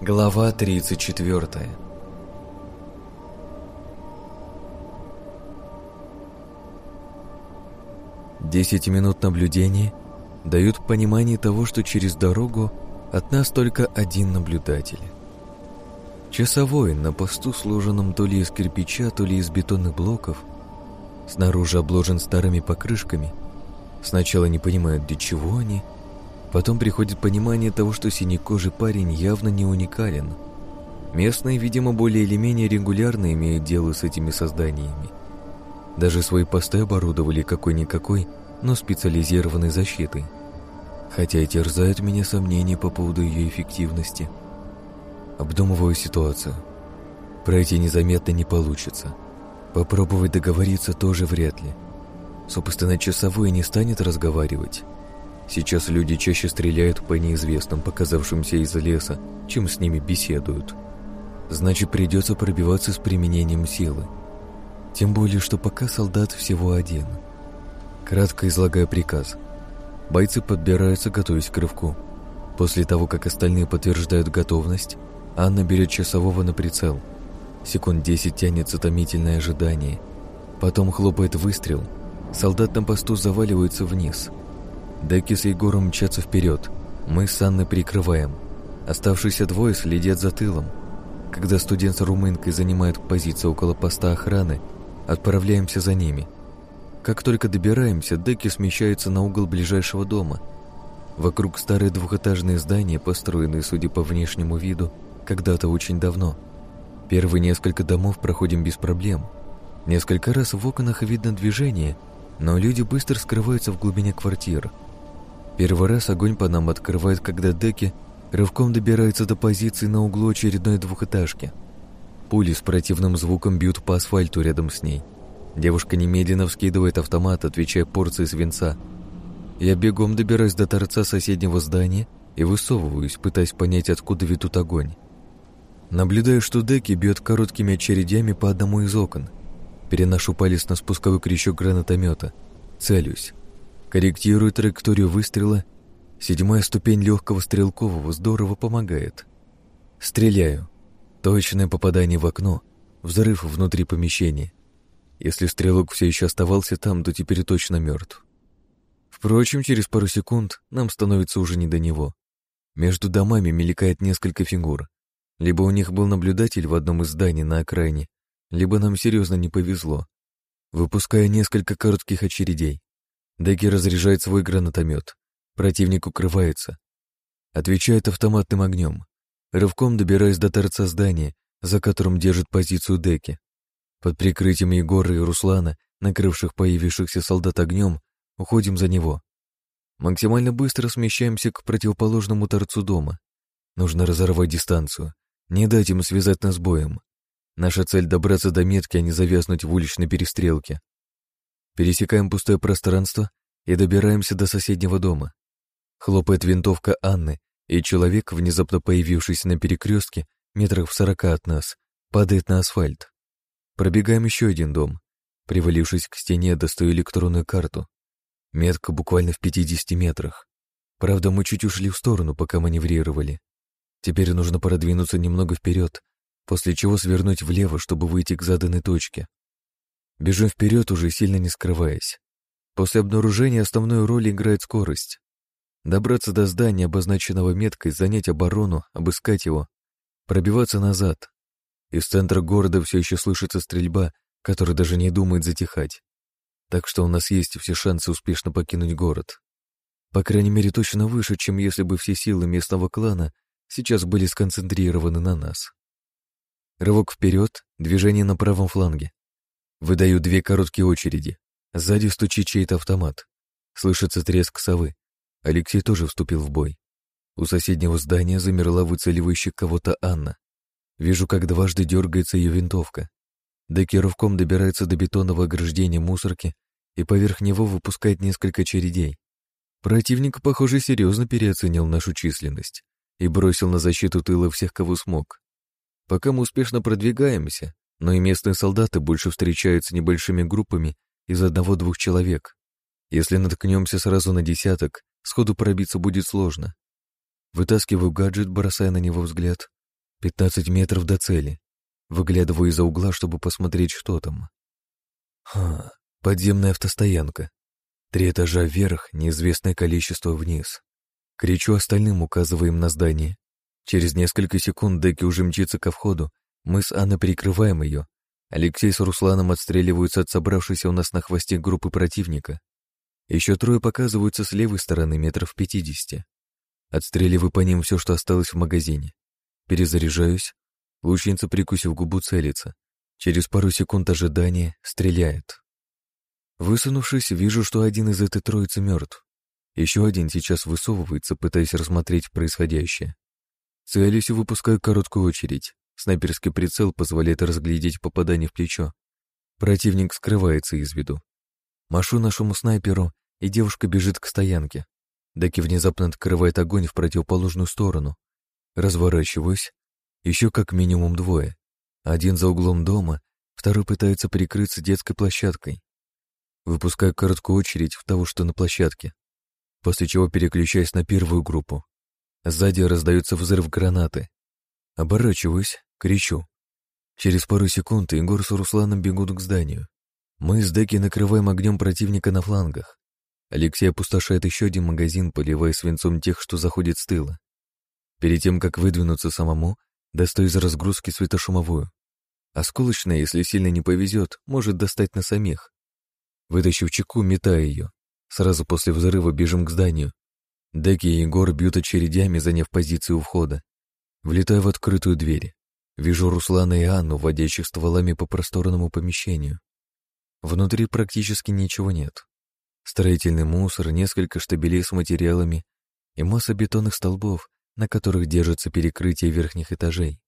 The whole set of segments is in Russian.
Глава 34 Десять минут наблюдения дают понимание того, что через дорогу от нас только один наблюдатель. Часовой на посту, сложенном то ли из кирпича, то ли из бетонных блоков, снаружи обложен старыми покрышками. Сначала не понимают, для чего они, потом приходит понимание того, что синекожий парень явно не уникален. Местные, видимо, более или менее регулярно имеют дело с этими созданиями. Даже свои посты оборудовали какой-никакой, но специализированной защитой. Хотя и терзают меня сомнения по поводу ее эффективности. Обдумываю ситуацию. Пройти незаметно не получится. Попробовать договориться тоже вряд ли. Собственно, часовой не станет разговаривать. Сейчас люди чаще стреляют по неизвестным, показавшимся из леса, чем с ними беседуют. Значит, придется пробиваться с применением силы. Тем более, что пока солдат всего один. Кратко излагаю приказ. Бойцы подбираются, готовясь к рывку. После того, как остальные подтверждают готовность, Анна берет часового на прицел. Секунд десять тянется томительное ожидание. Потом хлопает выстрел. Солдат на посту заваливается вниз. Деки с Егором мчатся вперед. Мы с Анной прикрываем. Оставшиеся двое следят за тылом. Когда студент с румынкой занимают позицию около поста охраны, Отправляемся за ними. Как только добираемся, деки смещаются на угол ближайшего дома. Вокруг старые двухэтажные здания, построенные, судя по внешнему виду, когда-то очень давно. Первые несколько домов проходим без проблем. Несколько раз в окнах видно движение, но люди быстро скрываются в глубине квартир. Первый раз огонь по нам открывает, когда деки рывком добираются до позиции на углу очередной двухэтажки – Пули с противным звуком бьют по асфальту рядом с ней. Девушка немедленно вскидывает автомат, отвечая порции свинца. Я бегом добираюсь до торца соседнего здания и высовываюсь, пытаясь понять, откуда ведут огонь. Наблюдаю, что Деки бьет короткими очередями по одному из окон. Переношу палец на спусковой крючок гранатомета. Целюсь. Корректирую траекторию выстрела. Седьмая ступень легкого стрелкового здорово помогает. Стреляю. Точное попадание в окно, взрыв внутри помещения. Если стрелок все еще оставался там, то теперь точно мертв. Впрочем, через пару секунд нам становится уже не до него. Между домами мелькает несколько фигур. Либо у них был наблюдатель в одном из зданий на окраине, либо нам серьезно не повезло. Выпуская несколько коротких очередей, Деки разряжает свой гранатомет. Противник укрывается. Отвечает автоматным огнем. Рывком добираюсь до торца здания, за которым держит позицию Деки. Под прикрытием Егора и Руслана, накрывших появившихся солдат огнем, уходим за него. Максимально быстро смещаемся к противоположному торцу дома. Нужно разорвать дистанцию, не дать им связать нас боем. Наша цель — добраться до метки, а не завязнуть в уличной перестрелке. Пересекаем пустое пространство и добираемся до соседнего дома. Хлопает винтовка Анны, и человек, внезапно появившийся на перекрестке, метрах в сорока от нас, падает на асфальт. Пробегаем еще один дом. Привалившись к стене, достаю электронную карту. Метка буквально в 50 метрах. Правда, мы чуть ушли в сторону, пока маневрировали. Теперь нужно продвинуться немного вперед, после чего свернуть влево, чтобы выйти к заданной точке. Бежим вперед, уже сильно не скрываясь. После обнаружения основную роль играет скорость. Добраться до здания, обозначенного меткой, занять оборону, обыскать его, пробиваться назад. Из центра города все еще слышится стрельба, которая даже не думает затихать. Так что у нас есть все шансы успешно покинуть город. По крайней мере, точно выше, чем если бы все силы местного клана сейчас были сконцентрированы на нас. Рывок вперед, движение на правом фланге. Выдаю две короткие очереди. Сзади стучит чей-то автомат. Слышится треск совы. Алексей тоже вступил в бой. У соседнего здания замерла выцеливающая кого-то Анна. Вижу, как дважды дергается ее винтовка. Деки рывком добирается до бетонного ограждения мусорки и поверх него выпускает несколько чередей. Противник, похоже, серьезно переоценил нашу численность и бросил на защиту тыла всех, кого смог. Пока мы успешно продвигаемся, но и местные солдаты больше встречаются небольшими группами из одного-двух человек. Если наткнемся сразу на десяток, Сходу пробиться будет сложно. Вытаскиваю гаджет, бросая на него взгляд. 15 метров до цели. Выглядываю из-за угла, чтобы посмотреть, что там. Ха, подземная автостоянка. Три этажа вверх, неизвестное количество вниз. Кричу остальным, указывая им на здание. Через несколько секунд Деки уже мчится ко входу. Мы с Анной прикрываем ее. Алексей с Русланом отстреливаются от собравшейся у нас на хвосте группы противника. Еще трое показываются с левой стороны метров пятидесяти. Отстреливаю по ним все, что осталось в магазине. Перезаряжаюсь. Лучница, прикусив губу, целится. Через пару секунд ожидания стреляет. Высунувшись, вижу, что один из этой троицы мертв. Еще один сейчас высовывается, пытаясь рассмотреть происходящее. Целюсь и выпускаю короткую очередь. Снайперский прицел позволяет разглядеть попадание в плечо. Противник скрывается из виду. Машу нашему снайперу, и девушка бежит к стоянке. Даки внезапно открывает огонь в противоположную сторону. Разворачиваюсь. Еще как минимум двое. Один за углом дома, второй пытается прикрыться детской площадкой. Выпускаю короткую очередь в того, что на площадке, после чего переключаюсь на первую группу. Сзади раздается взрыв гранаты. Оборачиваюсь, кричу. Через пару секунд Егор с Русланом бегут к зданию. Мы с Деки накрываем огнем противника на флангах. Алексей опустошает еще один магазин, поливая свинцом тех, что заходит с тыла. Перед тем, как выдвинуться самому, достаю из разгрузки светошумовую. Осколочная, если сильно не повезет, может достать на самих. Вытащив чеку, метаю ее. Сразу после взрыва бежим к зданию. Деки и Егор бьют очередями, заняв позицию у входа. Влетаю в открытую дверь. Вижу Руслана и Анну, водящих стволами по просторному помещению. Внутри практически ничего нет. Строительный мусор, несколько штабелей с материалами и масса бетонных столбов, на которых держатся перекрытия верхних этажей.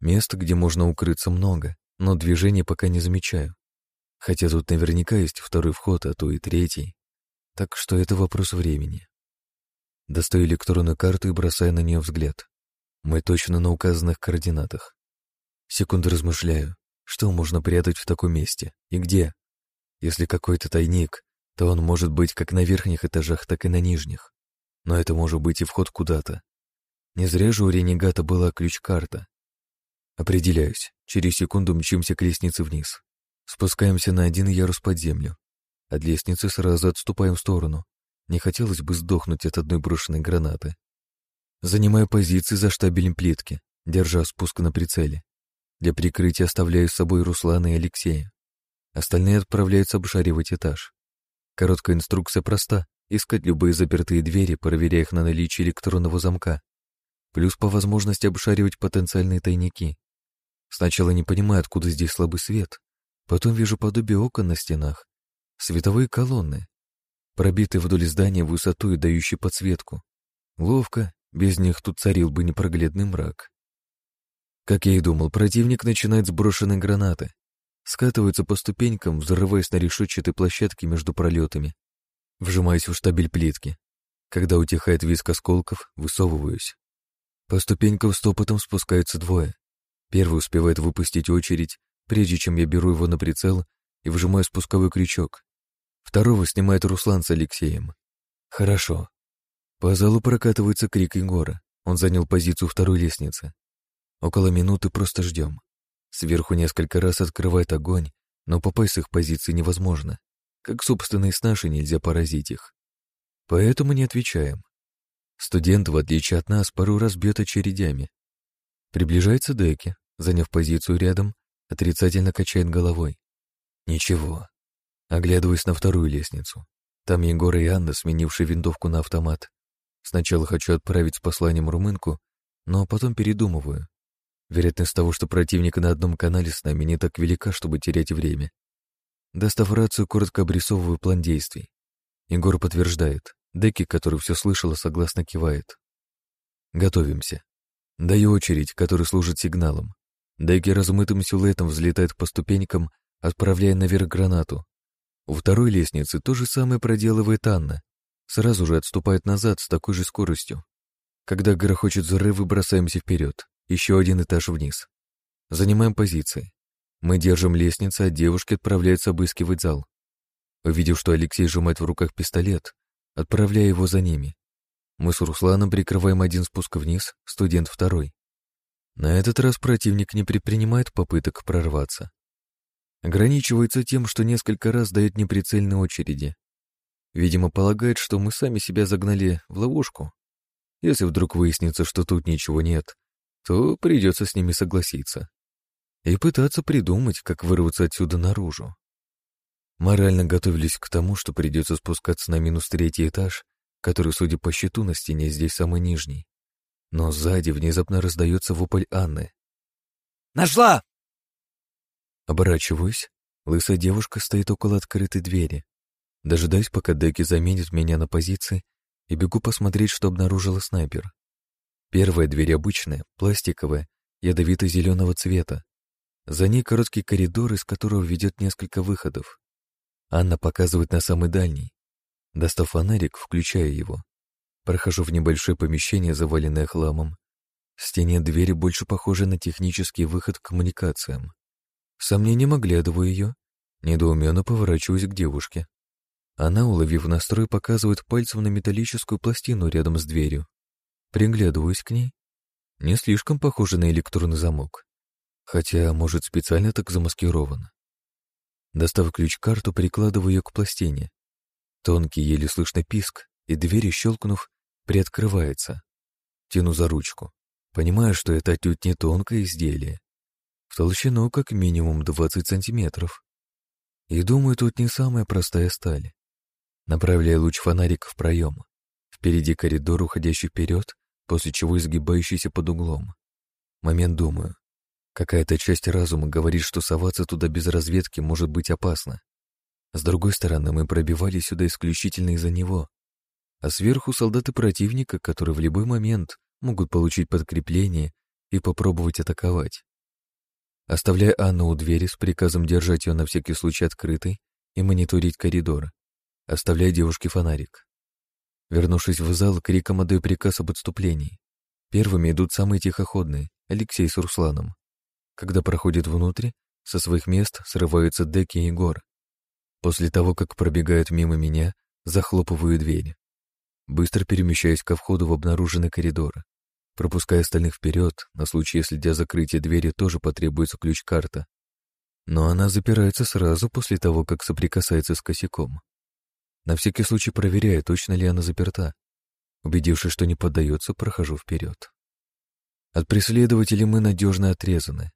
Мест, где можно укрыться, много, но движения пока не замечаю. Хотя тут наверняка есть второй вход, а то и третий. Так что это вопрос времени. Достаю электронную карту и бросаю на нее взгляд. Мы точно на указанных координатах. Секунду размышляю, что можно прятать в таком месте и где. Если какой-то тайник, то он может быть как на верхних этажах, так и на нижних. Но это может быть и вход куда-то. Не зря же у ренегата была ключ-карта. Определяюсь. Через секунду мчимся к лестнице вниз. Спускаемся на один ярус под землю. От лестницы сразу отступаем в сторону. Не хотелось бы сдохнуть от одной брошенной гранаты. Занимаю позиции за штабелем плитки, держа спуск на прицеле. Для прикрытия оставляю с собой Руслана и Алексея. Остальные отправляются обшаривать этаж. Короткая инструкция проста — искать любые запертые двери, проверяя их на наличие электронного замка. Плюс по возможности обшаривать потенциальные тайники. Сначала не понимаю, откуда здесь слабый свет, Потом вижу подобие окон на стенах, световые колонны, пробитые вдоль здания высоту и дающие подсветку. Ловко, без них тут царил бы непроглядный мрак. Как я и думал, противник начинает с брошенной гранаты. Скатывается по ступенькам, взрываясь на решетчатой площадке между пролетами. Вжимаюсь в штабель плитки. Когда утихает виск осколков, высовываюсь. По ступенькам стопотом спускаются двое. Первый успевает выпустить очередь, прежде чем я беру его на прицел и выжимаю спусковой крючок. Второго снимает Руслан с Алексеем. Хорошо. По залу прокатывается крик Егора. Он занял позицию второй лестницы. Около минуты просто ждем. Сверху несколько раз открывает огонь, но попасть с их позиции невозможно. Как, собственно, и с нашей нельзя поразить их. Поэтому не отвечаем. Студент, в отличие от нас, пару раз бьет очередями. Приближается Деки, заняв позицию рядом, Отрицательно качает головой. Ничего. Оглядываюсь на вторую лестницу. Там Егор и Анна, сменившие винтовку на автомат. Сначала хочу отправить с посланием румынку, но потом передумываю. Вероятность того, что противник на одном канале с нами не так велика, чтобы терять время. Достав рацию, коротко обрисовываю план действий. Егор подтверждает. Деки, который все слышала, согласно кивает. Готовимся. Даю очередь, который служит сигналом. Деки размытым силуэтом взлетает по ступенькам, отправляя наверх гранату. У второй лестницы то же самое проделывает Анна. Сразу же отступает назад с такой же скоростью. Когда грохочет взрыв, бросаемся вперед. Еще один этаж вниз. Занимаем позиции. Мы держим лестницу, а девушки отправляются обыскивать зал. Увидев, что Алексей сжимает в руках пистолет, отправляя его за ними. Мы с Русланом прикрываем один спуск вниз, студент второй. На этот раз противник не предпринимает попыток прорваться. Ограничивается тем, что несколько раз дает неприцельные очереди. Видимо, полагает, что мы сами себя загнали в ловушку. Если вдруг выяснится, что тут ничего нет, то придется с ними согласиться и пытаться придумать, как вырваться отсюда наружу. Морально готовились к тому, что придется спускаться на минус третий этаж, который, судя по счету на стене, здесь самый нижний. Но сзади внезапно раздается вопль Анны. «Нашла!» Оборачиваюсь. Лысая девушка стоит около открытой двери. Дожидаюсь, пока Деки заменит меня на позиции, и бегу посмотреть, что обнаружила снайпер. Первая дверь обычная, пластиковая, ядовито-зеленого цвета. За ней короткий коридор, из которого ведет несколько выходов. Анна показывает на самый дальний. Достав фонарик, включая его. Прохожу в небольшое помещение, заваленное хламом. В стене двери больше похожи на технический выход к коммуникациям. Сомнением оглядываю ее, недоуменно поворачиваюсь к девушке. Она, уловив настрой, показывает пальцем на металлическую пластину рядом с дверью. Приглядываюсь к ней. Не слишком похоже на электронный замок. Хотя, может, специально так замаскирован. Достав ключ-карту, прикладываю ее к пластине. Тонкий, еле слышно писк, и дверь, щелкнув, приоткрывается. Тяну за ручку. Понимаю, что это отнюдь не тонкое изделие. В толщину как минимум 20 сантиметров. И думаю, тут не самая простая сталь. Направляю луч фонарика в проем. Впереди коридор, уходящий вперед, после чего изгибающийся под углом. Момент думаю. Какая-то часть разума говорит, что соваться туда без разведки может быть опасно. С другой стороны, мы пробивали сюда исключительно из-за него. А сверху солдаты противника, которые в любой момент могут получить подкрепление и попробовать атаковать. Оставляя Анну у двери с приказом держать ее на всякий случай открытой и мониторить коридор, оставляя девушке фонарик. Вернувшись в зал, криком отдаю приказ об отступлении. Первыми идут самые тихоходные, Алексей с Русланом. Когда проходит внутрь, со своих мест срываются Деки и Егор. После того, как пробегают мимо меня, захлопываю дверь. Быстро перемещаюсь ко входу в обнаруженный коридор. Пропуская остальных вперед, на случай, если для закрытия двери тоже потребуется ключ-карта. Но она запирается сразу после того, как соприкасается с косяком. На всякий случай проверяю, точно ли она заперта. Убедившись, что не поддается, прохожу вперед. От преследователей мы надежно отрезаны.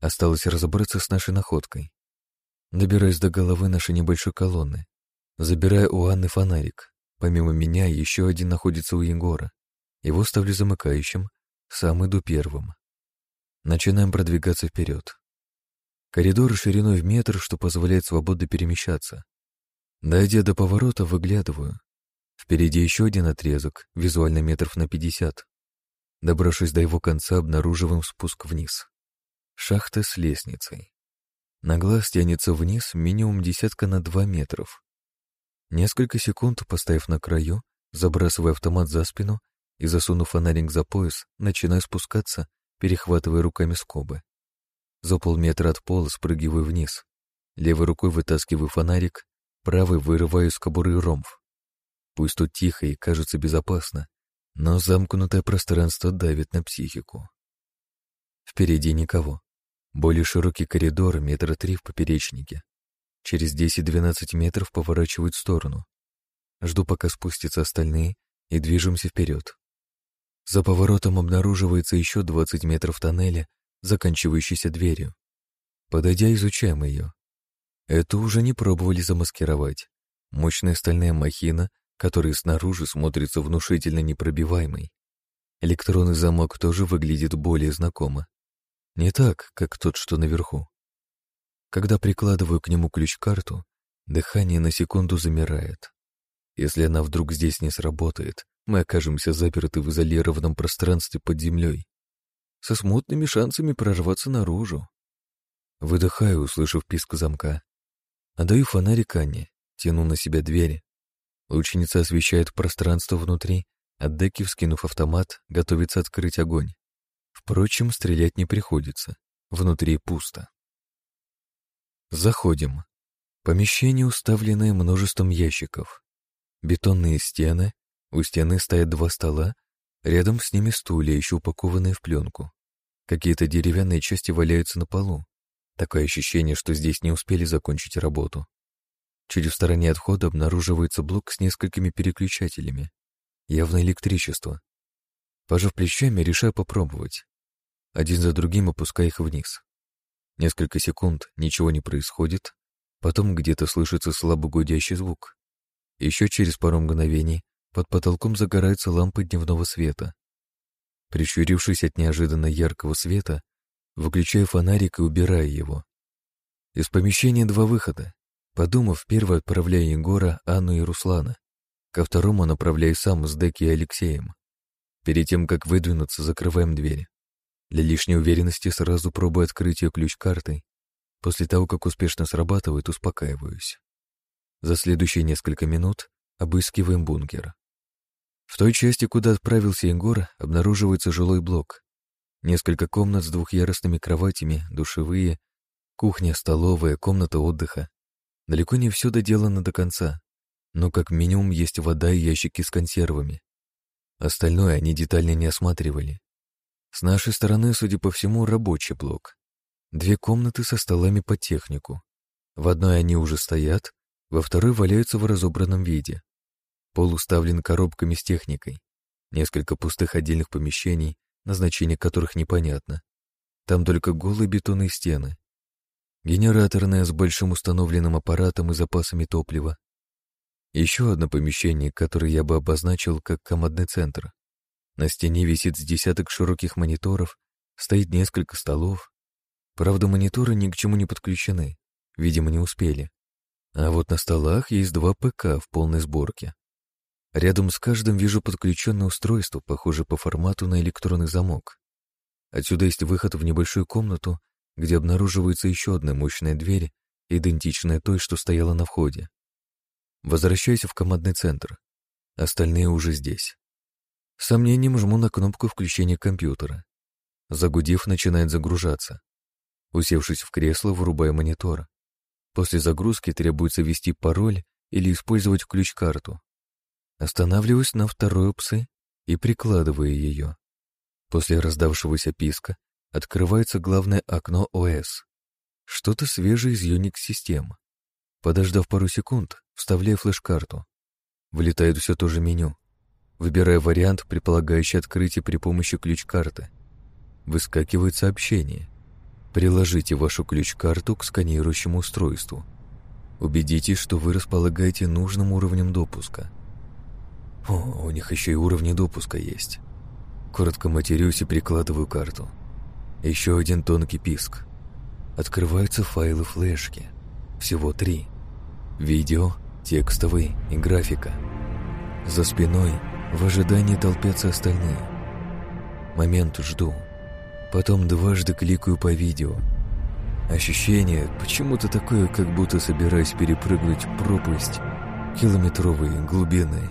Осталось разобраться с нашей находкой. Добираюсь до головы нашей небольшой колонны. Забираю у Анны фонарик. Помимо меня еще один находится у Егора. Его ставлю замыкающим, сам иду первым. Начинаем продвигаться вперед. Коридор шириной в метр, что позволяет свободно перемещаться. Дойдя до поворота, выглядываю. Впереди еще один отрезок, визуально метров на пятьдесят. Добравшись до его конца, обнаруживаем спуск вниз. Шахта с лестницей. На глаз тянется вниз минимум десятка на два метров. Несколько секунд, поставив на краю, забрасывая автомат за спину и, засунув фонарик за пояс, начинаю спускаться, перехватывая руками скобы. За полметра от пола спрыгиваю вниз. Левой рукой вытаскиваю фонарик, правой вырываю из кобуры ромф. Пусть тут тихо и кажется безопасно, но замкнутое пространство давит на психику. Впереди никого. Более широкий коридор, метра три в поперечнике. Через 10-12 метров поворачивают в сторону. Жду, пока спустятся остальные, и движемся вперед. За поворотом обнаруживается еще 20 метров тоннеля, заканчивающийся дверью. Подойдя, изучаем ее. Эту уже не пробовали замаскировать. Мощная стальная махина, которая снаружи смотрится внушительно непробиваемой. Электронный замок тоже выглядит более знакомо. Не так, как тот, что наверху. Когда прикладываю к нему ключ-карту, дыхание на секунду замирает. Если она вдруг здесь не сработает, мы окажемся заперты в изолированном пространстве под землей, со смутными шансами прорваться наружу. Выдыхаю, услышав писк замка. Отдаю фонарик Анне, тяну на себя двери. Лучница освещает пространство внутри, а Деки, вскинув автомат, готовится открыть огонь. Впрочем, стрелять не приходится. Внутри пусто. Заходим. Помещение, уставленное множеством ящиков. Бетонные стены. У стены стоят два стола. Рядом с ними стулья, еще упакованные в пленку. Какие-то деревянные части валяются на полу. Такое ощущение, что здесь не успели закончить работу. Чуть в стороне от входа обнаруживается блок с несколькими переключателями. Явно электричество. Пожав плечами, решаю попробовать. Один за другим опуская их вниз. Несколько секунд ничего не происходит, потом где-то слышится слабо гудящий звук. Еще через пару мгновений под потолком загораются лампы дневного света. Прищурившись от неожиданно яркого света, выключаю фонарик и убираю его. Из помещения два выхода. Подумав, первый отправляю Егора, Анну и Руслана. Ко второму направляю сам с Деки и Алексеем. Перед тем, как выдвинуться, закрываем дверь. Для лишней уверенности сразу пробую открыть ее ключ картой. После того, как успешно срабатывает, успокаиваюсь. За следующие несколько минут обыскиваем бункер. В той части, куда отправился Егор, обнаруживается жилой блок. Несколько комнат с двухъярусными кроватями, душевые, кухня, столовая, комната отдыха. Далеко не все доделано до конца, но как минимум есть вода и ящики с консервами. Остальное они детально не осматривали. С нашей стороны, судя по всему, рабочий блок. Две комнаты со столами под технику. В одной они уже стоят, во второй валяются в разобранном виде. Пол уставлен коробками с техникой. Несколько пустых отдельных помещений, назначение которых непонятно. Там только голые бетонные стены. Генераторная с большим установленным аппаратом и запасами топлива. Еще одно помещение, которое я бы обозначил как командный центр. На стене висит с десяток широких мониторов, стоит несколько столов. Правда, мониторы ни к чему не подключены, видимо, не успели. А вот на столах есть два ПК в полной сборке. Рядом с каждым вижу подключенное устройство, похожее по формату на электронный замок. Отсюда есть выход в небольшую комнату, где обнаруживается еще одна мощная дверь, идентичная той, что стояла на входе. Возвращаюсь в командный центр. Остальные уже здесь. С сомнением жму на кнопку включения компьютера. Загудев, начинает загружаться. Усевшись в кресло, вырубаю монитор. После загрузки требуется ввести пароль или использовать ключ-карту. Останавливаюсь на второй псы и прикладываю ее. После раздавшегося писка открывается главное окно ОС. Что-то свежее из Unix-систем. Подождав пару секунд, вставляю флеш-карту. Вылетает все то же меню. Выбираю вариант, предполагающий открытие при помощи ключ-карты. Выскакивает сообщение. Приложите вашу ключ-карту к сканирующему устройству. Убедитесь, что вы располагаете нужным уровнем допуска. О, у них еще и уровни допуска есть. Коротко матерюсь и прикладываю карту. Еще один тонкий писк. Открываются файлы флешки. Всего три. Видео, текстовый и графика. За спиной в ожидании толпятся остальные. Момент жду. Потом дважды кликаю по видео. Ощущение почему-то такое, как будто собираюсь перепрыгнуть пропасть километровой глубины.